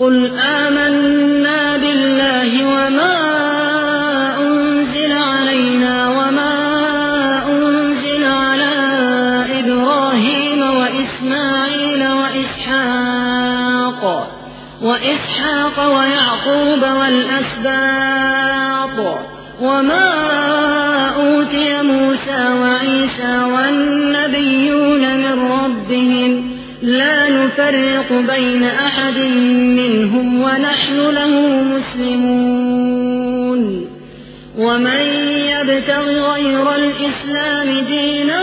قل آمنا بالله وما أنزل علينا وما أنزل على إبراهيم وإسماعيل وإسحاق وإسحاق ويعقوب والأسباط وما أوتي موسى وعيسى والنبيون من ربهم لا نفرق بين أحد منهم ونحن له مسلمون. ومن يبتغ غير الإسلام دينا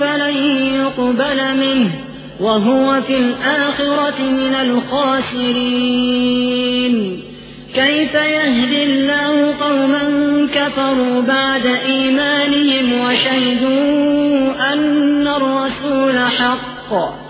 فلن يقبل منه وهو في الآخرة من الخاسرين. كيف يهدي الله قوما كفروا بعد إيمانهم وشهدوا أن الرسول حق؟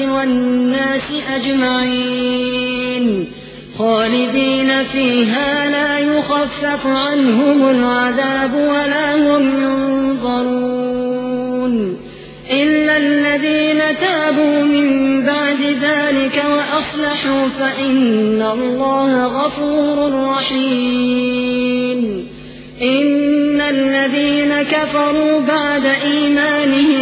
والملائكة والناس أجمعين. خالدين فيها لا يخفف عنهم العذاب ولا هم ينظرون. إلا الذين تابوا من بعد ذلك وأصلحوا فإن الله غفور رحيم. إن الذين كفروا بعد إيمانهم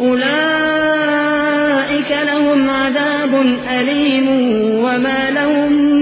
أولئك لهم عذاب أليم وما لهم